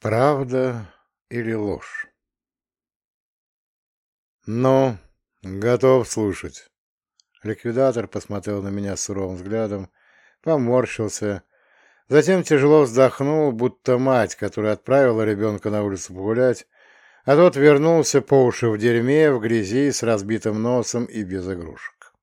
Правда или ложь? Ну, готов слушать. Ликвидатор посмотрел на меня суровым взглядом, поморщился, затем тяжело вздохнул, будто мать, которая отправила ребенка на улицу погулять, а тот вернулся по уши в дерьме, в грязи, с разбитым носом и без игрушек.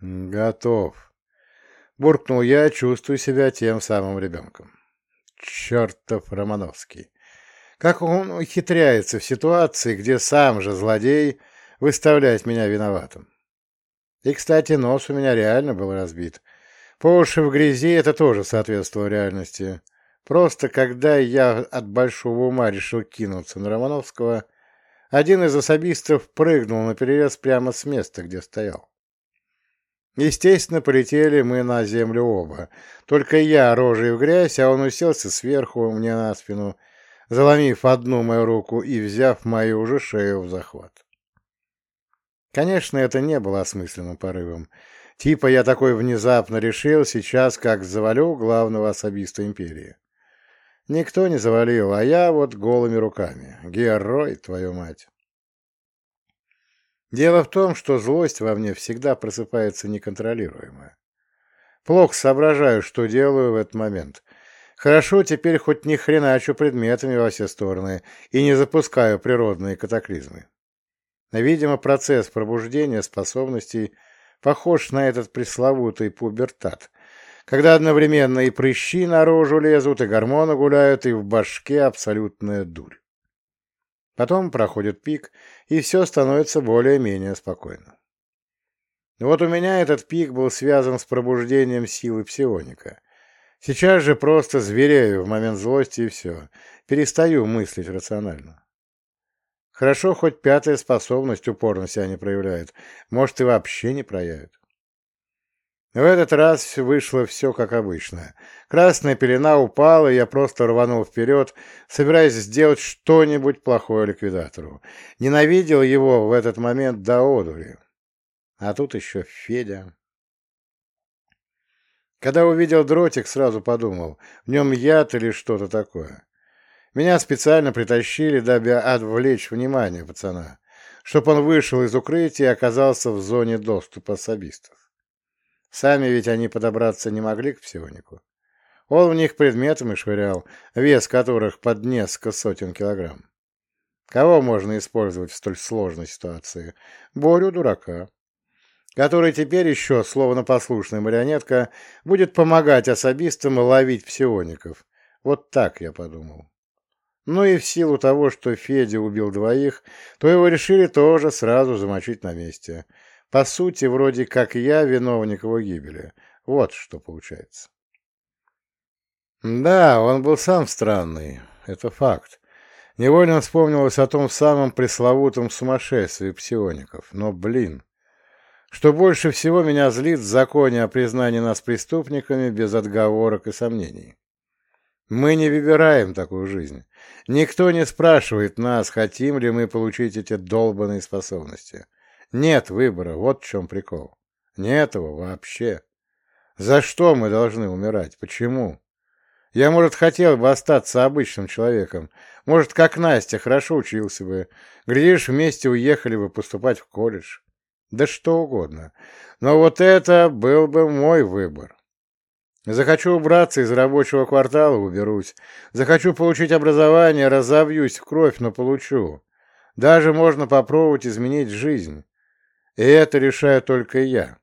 «Готов», — буркнул я, чувствую себя тем самым ребенком. Чертов Романовский! Как он ухитряется в ситуации, где сам же злодей выставляет меня виноватым. И, кстати, нос у меня реально был разбит. По уши в грязи это тоже соответствовало реальности. Просто когда я от большого ума решил кинуться на Романовского, один из особистов прыгнул на перерез прямо с места, где стоял. Естественно, полетели мы на землю оба. Только я рожей в грязь, а он уселся сверху мне на спину, заломив одну мою руку и взяв мою уже шею в захват. Конечно, это не было осмысленным порывом. Типа я такой внезапно решил сейчас, как завалю главного особиста империи. Никто не завалил, а я вот голыми руками. Герой, твою мать. Дело в том, что злость во мне всегда просыпается неконтролируемая. Плохо соображаю, что делаю в этот момент. Хорошо, теперь хоть ни хреначу предметами во все стороны и не запускаю природные катаклизмы. Видимо, процесс пробуждения способностей похож на этот пресловутый пубертат, когда одновременно и прыщи наружу лезут, и гормоны гуляют, и в башке абсолютная дурь. Потом проходит пик, и все становится более-менее спокойно. Вот у меня этот пик был связан с пробуждением силы псионика. Сейчас же просто зверею в момент злости и все. Перестаю мыслить рационально. Хорошо, хоть пятая способность упорно себя не проявляет. Может, и вообще не проявит. В этот раз вышло все как обычно. Красная пелена упала, и я просто рванул вперед, собираясь сделать что-нибудь плохое ликвидатору. Ненавидел его в этот момент до одури. А тут еще Федя. Когда увидел дротик, сразу подумал, в нем яд или что-то такое. Меня специально притащили, дабы отвлечь внимание пацана, чтоб он вышел из укрытия и оказался в зоне доступа особистов. Сами ведь они подобраться не могли к псионику. Он в них предметами швырял, вес которых под несколько сотен килограмм. Кого можно использовать в столь сложной ситуации? Борю дурака, который теперь еще, словно послушная марионетка, будет помогать особистам ловить псиоников. Вот так я подумал. Ну и в силу того, что Федя убил двоих, то его решили тоже сразу замочить на месте. По сути, вроде как я виновник его гибели. Вот что получается. Да, он был сам странный. Это факт. Невольно вспомнилось о том самом пресловутом сумасшествии псиоников. Но, блин, что больше всего меня злит в законе о признании нас преступниками без отговорок и сомнений. Мы не выбираем такую жизнь. Никто не спрашивает нас, хотим ли мы получить эти долбанные способности. Нет выбора, вот в чем прикол. Нет его вообще. За что мы должны умирать? Почему? Я, может, хотел бы остаться обычным человеком. Может, как Настя, хорошо учился бы. Глядишь, вместе уехали бы поступать в колледж. Да что угодно. Но вот это был бы мой выбор. Захочу убраться из рабочего квартала — уберусь. Захочу получить образование — разовьюсь в кровь, но получу. Даже можно попробовать изменить жизнь. И это решаю только я.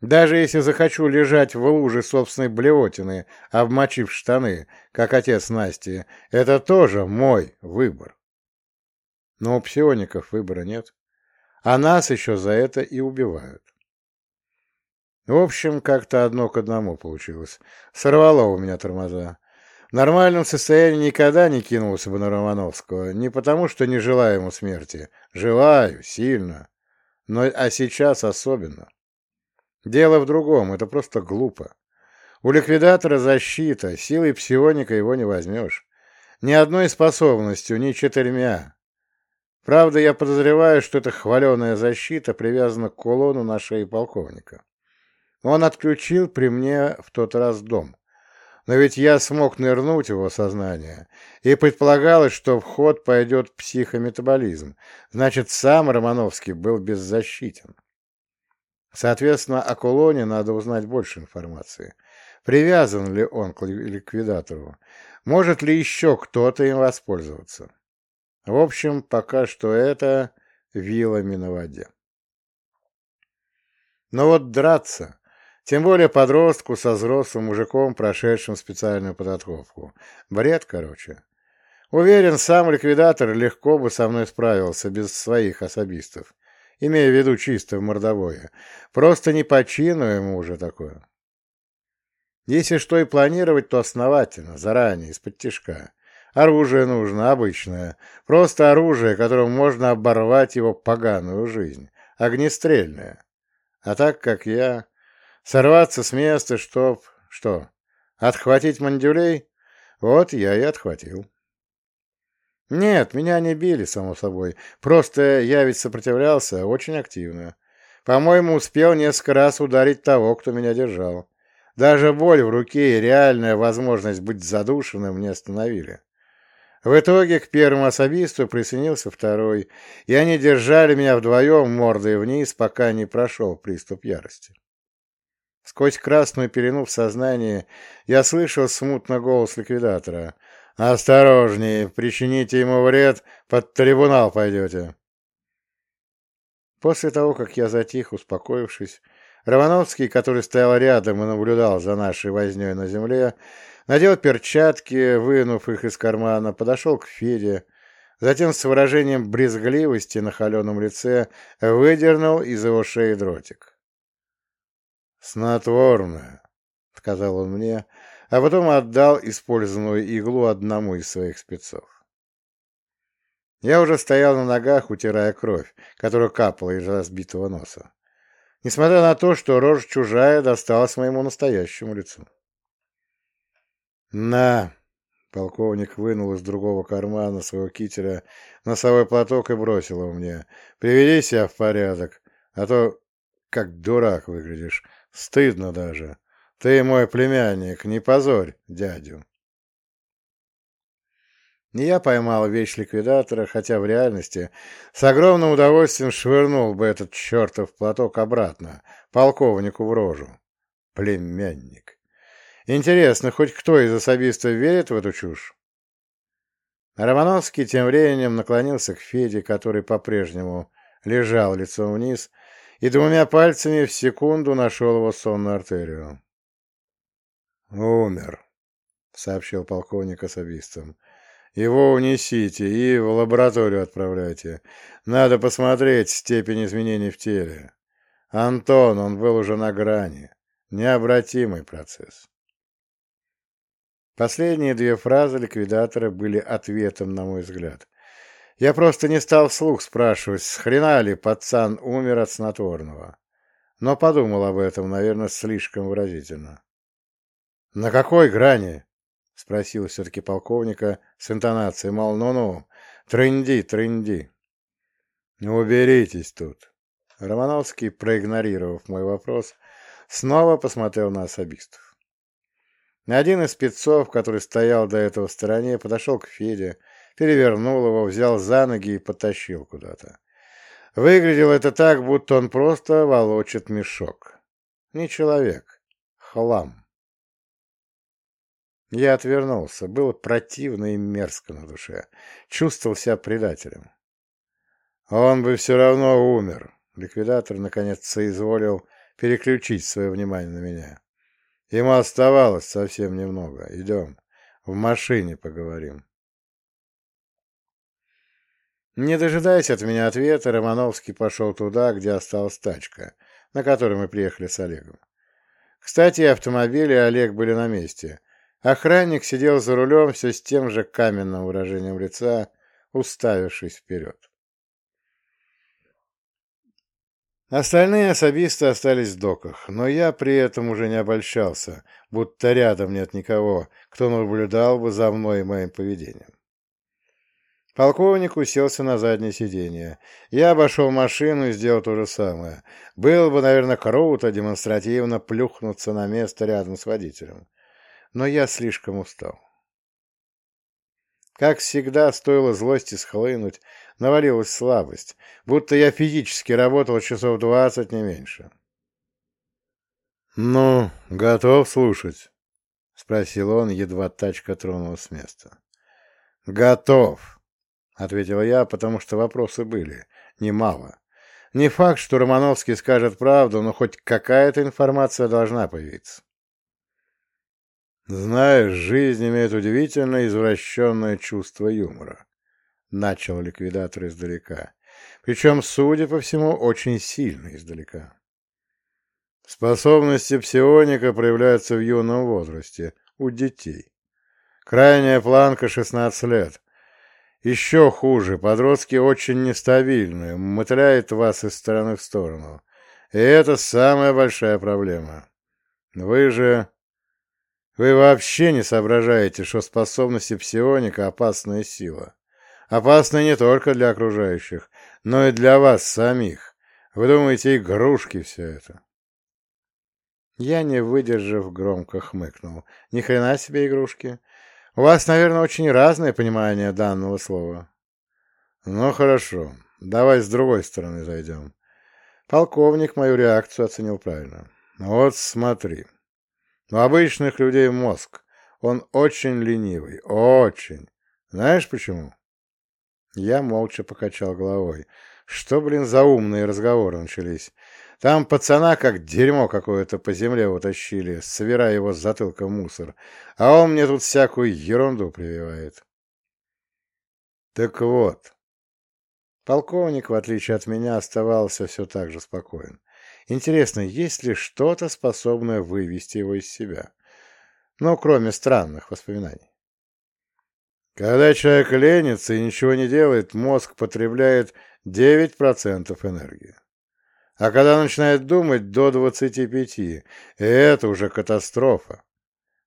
Даже если захочу лежать в луже собственной блевотины, обмочив штаны, как отец Насти, это тоже мой выбор. Но у псиоников выбора нет. А нас еще за это и убивают. В общем, как-то одно к одному получилось. Сорвало у меня тормоза. В нормальном состоянии никогда не кинулся бы на Романовского. Не потому, что не желаю ему смерти. Желаю, сильно. Но а сейчас особенно. Дело в другом, это просто глупо. У ликвидатора защита, силой псионика его не возьмешь. Ни одной способностью, ни четырьмя. Правда, я подозреваю, что эта хваленая защита привязана к кулону на шее полковника. Он отключил при мне в тот раз дом. Но ведь я смог нырнуть его сознание, и предполагалось, что в ход пойдет психометаболизм, значит, сам Романовский был беззащитен. Соответственно, о Кулоне надо узнать больше информации. Привязан ли он к ликвидатору? Может ли еще кто-то им воспользоваться? В общем, пока что это вилами на воде. Но вот драться, тем более подростку со взрослым мужиком, прошедшим специальную подготовку. Бред, короче. Уверен, сам ликвидатор легко бы со мной справился без своих особистов, имея в виду чисто в мордовое. Просто не по ему уже такое. Если что и планировать, то основательно, заранее, из-под тишка. Оружие нужно, обычное. Просто оружие, которым можно оборвать его поганую жизнь. Огнестрельное. А так, как я... Сорваться с места, чтоб... Что? Отхватить мандюлей? Вот я и отхватил. Нет, меня не били, само собой. Просто я ведь сопротивлялся очень активно. По-моему, успел несколько раз ударить того, кто меня держал. Даже боль в руке и реальная возможность быть задушенным не остановили. В итоге к первому особисту присоединился второй, и они держали меня вдвоем мордой вниз, пока не прошел приступ ярости. Сквозь красную пелену в сознании я слышал смутно голос ликвидатора. «Осторожнее, причините ему вред, под трибунал пойдете». После того, как я затих, успокоившись, Романовский, который стоял рядом и наблюдал за нашей вознёй на земле, надел перчатки, вынув их из кармана, подошел к Феде, затем с выражением брезгливости на холеном лице выдернул из его шеи дротик. «Снотворное», — сказал он мне, а потом отдал использованную иглу одному из своих спецов. Я уже стоял на ногах, утирая кровь, которая капала из разбитого носа несмотря на то, что рожь чужая досталась моему настоящему лицу. «На!» — полковник вынул из другого кармана своего китера носовой платок и бросил его мне. «Приведи себя в порядок, а то как дурак выглядишь. Стыдно даже. Ты мой племянник, не позорь дядю». Я поймал вещь ликвидатора, хотя в реальности с огромным удовольствием швырнул бы этот чертов платок обратно, полковнику в рожу. Племянник. Интересно, хоть кто из особистов верит в эту чушь? Романовский тем временем наклонился к Феде, который по-прежнему лежал лицом вниз, и двумя пальцами в секунду нашел его сонную артерию. «Умер», — сообщил полковник особистам. Его унесите и в лабораторию отправляйте. Надо посмотреть степень изменений в теле. Антон, он был уже на грани. Необратимый процесс. Последние две фразы ликвидатора были ответом, на мой взгляд. Я просто не стал вслух спрашивать, с хрена ли пацан умер от снотворного. Но подумал об этом, наверное, слишком выразительно. «На какой грани?» — спросил все-таки полковника с интонацией, мол, ну-ну, трынди, трынди. «Уберитесь тут». Романовский, проигнорировав мой вопрос, снова посмотрел на особистов. Один из спецов, который стоял до этого в стороне, подошел к Феде, перевернул его, взял за ноги и потащил куда-то. Выглядело это так, будто он просто волочит мешок. Не человек, хлам. Я отвернулся. Было противно и мерзко на душе. Чувствовал себя предателем. Он бы все равно умер. Ликвидатор, наконец, соизволил переключить свое внимание на меня. Ему оставалось совсем немного. Идем. В машине поговорим. Не дожидаясь от меня ответа, Романовский пошел туда, где осталась тачка, на которой мы приехали с Олегом. Кстати, автомобиль и Олег были на месте, Охранник сидел за рулем все с тем же каменным выражением лица, уставившись вперед. Остальные особисты остались в доках, но я при этом уже не обольщался, будто рядом нет никого, кто наблюдал бы за мной и моим поведением. Полковник уселся на заднее сиденье. Я обошел машину и сделал то же самое. Было бы, наверное, круто демонстративно плюхнуться на место рядом с водителем но я слишком устал. Как всегда, стоило злости схлынуть, навалилась слабость, будто я физически работал часов двадцать, не меньше. «Ну, готов слушать?» — спросил он, едва тачка тронулась с места. «Готов», — ответил я, потому что вопросы были. Немало. Не факт, что Романовский скажет правду, но хоть какая-то информация должна появиться. Знаешь, жизнь имеет удивительно извращенное чувство юмора. Начал ликвидатор издалека. Причем, судя по всему, очень сильно издалека. Способности псионика проявляются в юном возрасте, у детей. Крайняя планка 16 лет. Еще хуже, подростки очень нестабильны, мотыляет вас из стороны в сторону. И это самая большая проблема. Вы же... Вы вообще не соображаете, что способности псионика — опасная сила. Опасна не только для окружающих, но и для вас самих. Вы думаете, игрушки все это? Я, не выдержав, громко хмыкнул. Ни хрена себе игрушки. У вас, наверное, очень разное понимание данного слова. Ну, хорошо. Давай с другой стороны зайдем. Полковник мою реакцию оценил правильно. Вот смотри. У обычных людей мозг. Он очень ленивый. Очень. Знаешь почему? Я молча покачал головой. Что, блин, за умные разговоры начались? Там пацана как дерьмо какое-то по земле утащили, собирая его с затылка мусор, а он мне тут всякую ерунду прививает. Так вот, полковник, в отличие от меня, оставался все так же спокоен. Интересно, есть ли что-то, способное вывести его из себя? Ну, кроме странных воспоминаний. Когда человек ленится и ничего не делает, мозг потребляет 9% энергии. А когда начинает думать, до 25, и это уже катастрофа.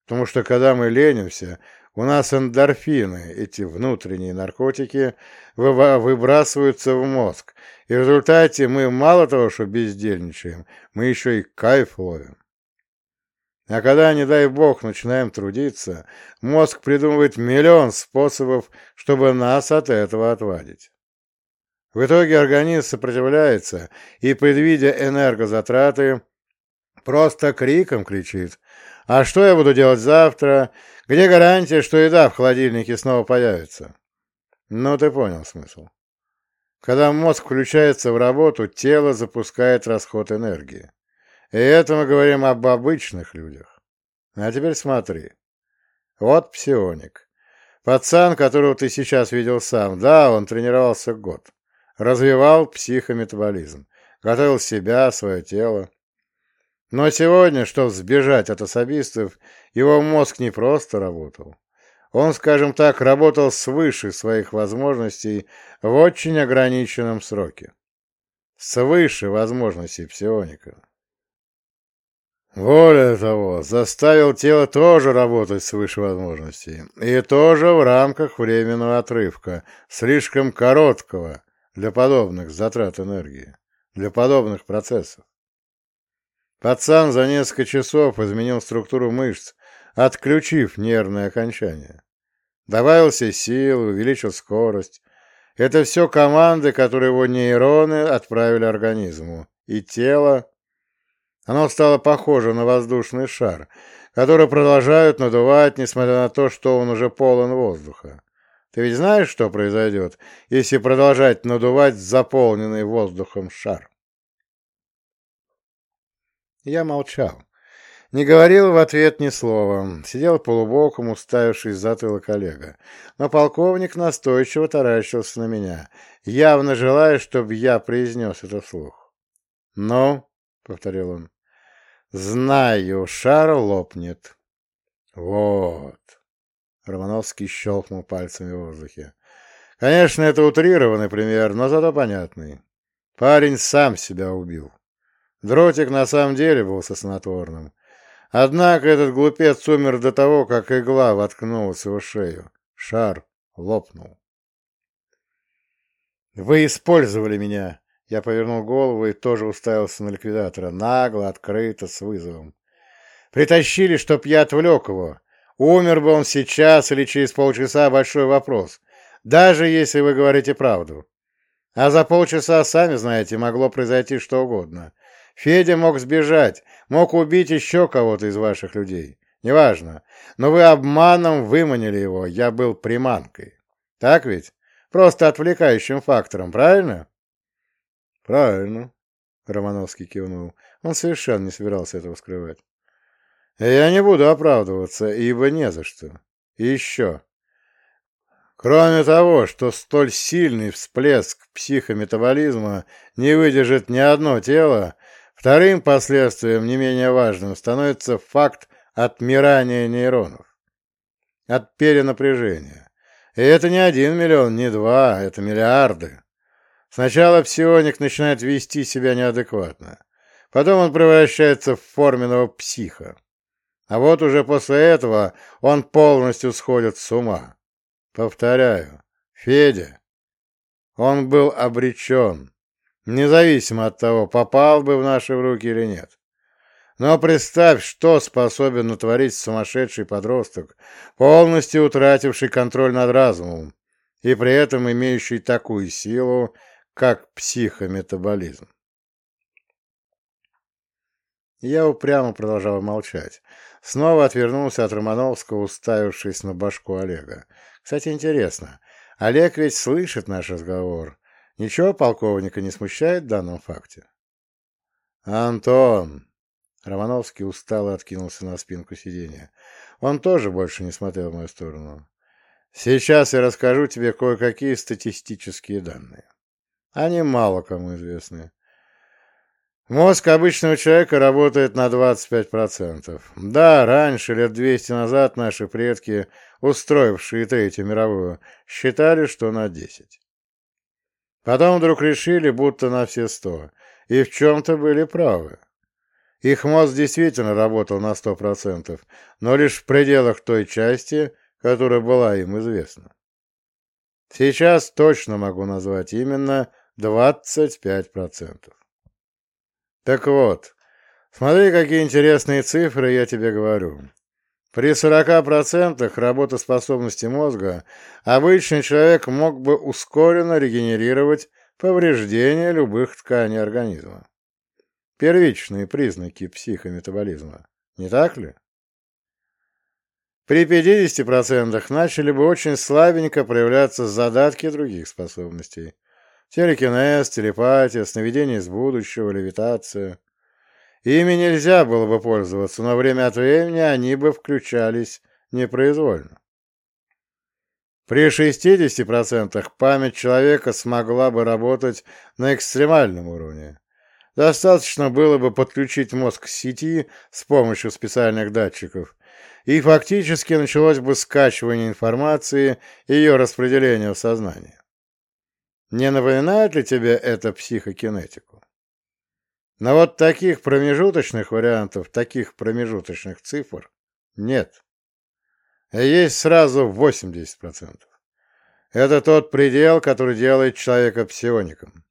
Потому что когда мы ленимся, у нас эндорфины, эти внутренние наркотики, выбрасываются в мозг, и в результате мы мало того, что бездельничаем, мы еще и кайф ловим. А когда, не дай бог, начинаем трудиться, мозг придумывает миллион способов, чтобы нас от этого отвадить. В итоге организм сопротивляется и, предвидя энергозатраты, просто криком кричит. «А что я буду делать завтра? Где гарантия, что еда в холодильнике снова появится?» Ну, ты понял смысл. Когда мозг включается в работу, тело запускает расход энергии. И это мы говорим об обычных людях. А теперь смотри. Вот псионик. Пацан, которого ты сейчас видел сам. Да, он тренировался год развивал психометаболизм, готовил себя, свое тело. Но сегодня, чтобы сбежать от особистов, его мозг не просто работал. Он, скажем так, работал свыше своих возможностей в очень ограниченном сроке. Свыше возможностей псионика. Более того, заставил тело тоже работать свыше возможностей, и тоже в рамках временного отрывка, слишком короткого, для подобных затрат энергии, для подобных процессов. Пацан за несколько часов изменил структуру мышц, отключив нервное окончание. Добавил сил, увеличил скорость. Это все команды, которые его нейроны отправили организму. И тело... Оно стало похоже на воздушный шар, который продолжают надувать, несмотря на то, что он уже полон воздуха. Ты ведь знаешь, что произойдет, если продолжать надувать заполненный воздухом шар? Я молчал. Не говорил в ответ ни слова. Сидел полубоком, уставившись в затылок Олега. Но полковник настойчиво таращился на меня, явно желая, чтобы я произнес это вслух. «Ну?» — повторил он. «Знаю, шар лопнет». «Вот». Романовский щелкнул пальцами в воздухе. Конечно, это утрированный пример, но зато понятный. Парень сам себя убил. Дротик на самом деле был соснотворным. Однако этот глупец умер до того, как игла воткнулась в его шею. Шар лопнул. «Вы использовали меня!» Я повернул голову и тоже уставился на ликвидатора, нагло, открыто, с вызовом. «Притащили, чтоб я отвлек его, Умер бы он сейчас или через полчаса – большой вопрос, даже если вы говорите правду. А за полчаса, сами знаете, могло произойти что угодно. Федя мог сбежать, мог убить еще кого-то из ваших людей. Неважно. Но вы обманом выманили его, я был приманкой. Так ведь? Просто отвлекающим фактором, правильно? Правильно, Романовский кивнул. Он совершенно не собирался этого скрывать. Я не буду оправдываться, ибо не за что. И еще. Кроме того, что столь сильный всплеск психометаболизма не выдержит ни одно тело, вторым последствием, не менее важным, становится факт отмирания нейронов, от перенапряжения. И это не один миллион, не два, это миллиарды. Сначала псионик начинает вести себя неадекватно, потом он превращается в форменного психа. А вот уже после этого он полностью сходит с ума. Повторяю, Федя, он был обречен, независимо от того, попал бы в наши руки или нет. Но представь, что способен натворить сумасшедший подросток, полностью утративший контроль над разумом и при этом имеющий такую силу, как психометаболизм. Я упрямо продолжал молчать. Снова отвернулся от Романовского, уставившись на башку Олега. Кстати, интересно, Олег ведь слышит наш разговор. Ничего полковника не смущает в данном факте? «Антон!» Романовский устало откинулся на спинку сиденья. Он тоже больше не смотрел в мою сторону. «Сейчас я расскажу тебе кое-какие статистические данные. Они мало кому известны. Мозг обычного человека работает на 25%. Да, раньше, лет 200 назад, наши предки, устроившие Третью мировую, считали, что на 10. Потом вдруг решили, будто на все 100, и в чем-то были правы. Их мозг действительно работал на 100%, но лишь в пределах той части, которая была им известна. Сейчас точно могу назвать именно 25%. Так вот, смотри, какие интересные цифры я тебе говорю. При 40% работоспособности мозга обычный человек мог бы ускоренно регенерировать повреждения любых тканей организма. Первичные признаки психометаболизма, не так ли? При 50% начали бы очень слабенько проявляться задатки других способностей, Телекинез, телепатия, сновидение из будущего, левитация. Ими нельзя было бы пользоваться, но время от времени они бы включались непроизвольно. При 60% память человека смогла бы работать на экстремальном уровне. Достаточно было бы подключить мозг к сети с помощью специальных датчиков, и фактически началось бы скачивание информации и ее распределение в сознании. Не напоминает ли тебе это психокинетику? Но вот таких промежуточных вариантов, таких промежуточных цифр нет. Есть сразу 80%. Это тот предел, который делает человека псиоником.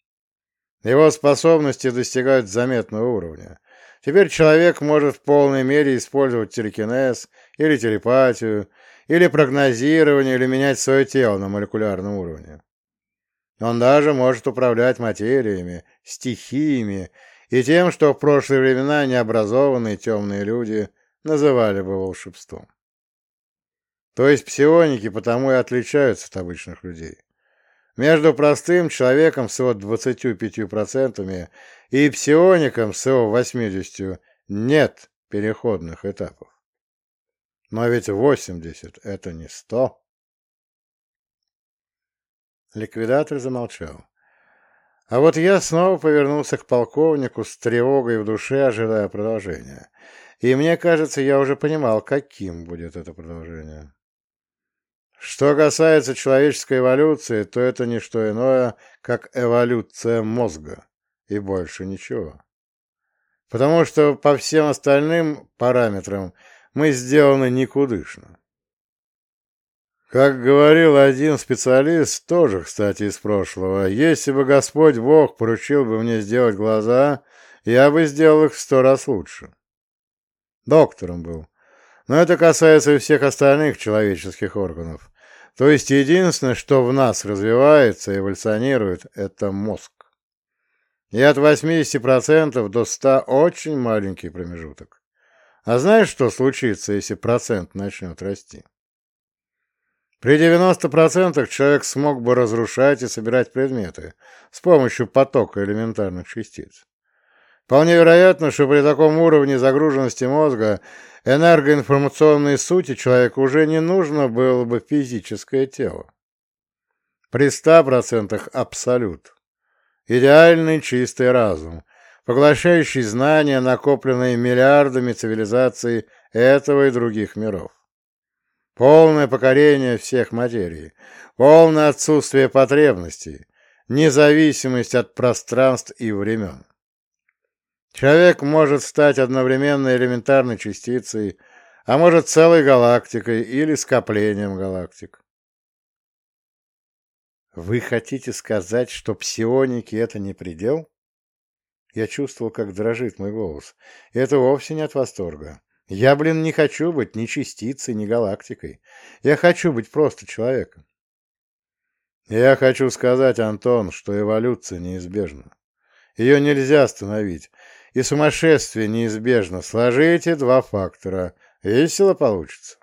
Его способности достигают заметного уровня. Теперь человек может в полной мере использовать телекинез или телепатию, или прогнозирование, или менять свое тело на молекулярном уровне. Он даже может управлять материями, стихиями и тем, что в прошлые времена необразованные темные люди называли бы волшебством. То есть псионики потому и отличаются от обычных людей. Между простым человеком с его 25% и псиоником с его 80% нет переходных этапов. Но ведь 80 — это не 100. Ликвидатор замолчал. А вот я снова повернулся к полковнику с тревогой в душе, ожидая продолжения. И мне кажется, я уже понимал, каким будет это продолжение. Что касается человеческой эволюции, то это не что иное, как эволюция мозга, и больше ничего. Потому что по всем остальным параметрам мы сделаны никудышно. Как говорил один специалист, тоже, кстати, из прошлого, если бы Господь Бог поручил бы мне сделать глаза, я бы сделал их в сто раз лучше. Доктором был. Но это касается и всех остальных человеческих органов. То есть единственное, что в нас развивается, эволюционирует, это мозг. И от 80% до 100% очень маленький промежуток. А знаешь, что случится, если процент начнет расти? При 90% человек смог бы разрушать и собирать предметы с помощью потока элементарных частиц. Вполне вероятно, что при таком уровне загруженности мозга энергоинформационной сути человеку уже не нужно было бы физическое тело. При 100% абсолют. Идеальный чистый разум, поглощающий знания, накопленные миллиардами цивилизаций этого и других миров. Полное покорение всех материй, полное отсутствие потребностей, независимость от пространств и времен. Человек может стать одновременно элементарной частицей, а может целой галактикой или скоплением галактик. Вы хотите сказать, что псионики — это не предел? Я чувствовал, как дрожит мой голос. Это вовсе не от восторга. Я, блин, не хочу быть ни частицей, ни галактикой. Я хочу быть просто человеком. Я хочу сказать, Антон, что эволюция неизбежна. Ее нельзя остановить. И сумасшествие неизбежно. Сложите два фактора. Весело получится.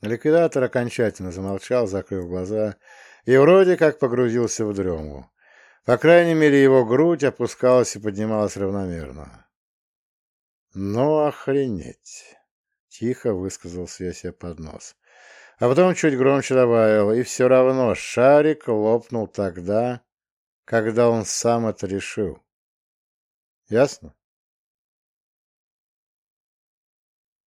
Ликвидатор окончательно замолчал, закрыв глаза, и вроде как погрузился в дрему. По крайней мере, его грудь опускалась и поднималась равномерно. «Ну, охренеть!» — тихо высказался я под нос. А потом чуть громче добавил, и все равно шарик лопнул тогда, когда он сам это решил. Ясно?